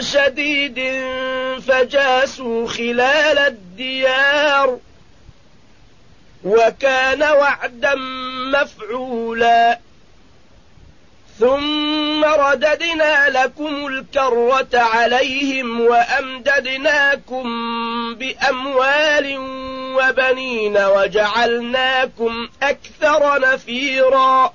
شديد فجاسوا خلال الديار وكان وعدا مفعولا. ثم رددنا لكم الكرة عليهم وأمددناكم بأموال وبنين وجعلناكم أكثر نفيرا.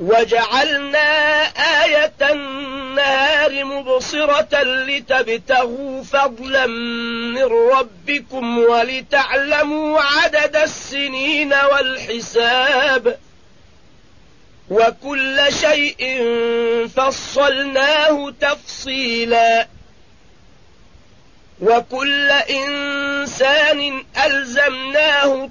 وجعلنا آية النهار مبصرة لتبتغوا فضلا من ربكم ولتعلموا عدد السنين والحساب وكل شيء فصلناه تفصيلا وكل إنسان ألزمناه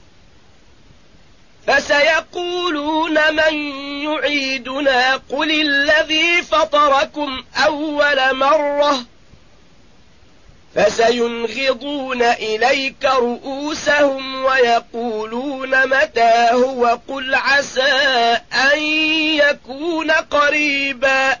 فسيقولون من يعيدنا قل الذي فطركم أول مرة فسينغضون إليك رؤوسهم ويقولون متى هو قل عسى أن يكون قريباً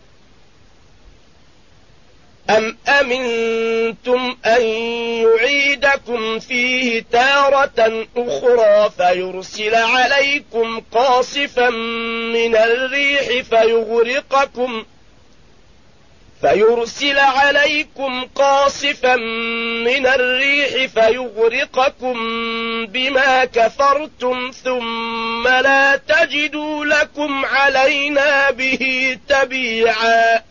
أم أمنتم أن يعيدكم فيه تارة أخرى فيرسل عليكم قاصفا من الريح فيغرقكم فيرسل عليكم قاصفا من الريح فيغرقكم بما كفرتم ثم لا تجدوا لكم علينا به تبيعا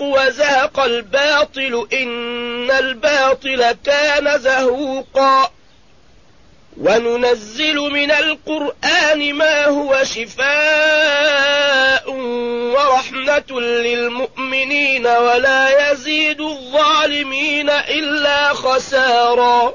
وزهق الباطل إن الباطل كان زهوقا. وننزل من القرآن ما هو شفاء ورحمة للمؤمنين ولا يزيد الظالمين إلا خساراً.